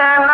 Yeah.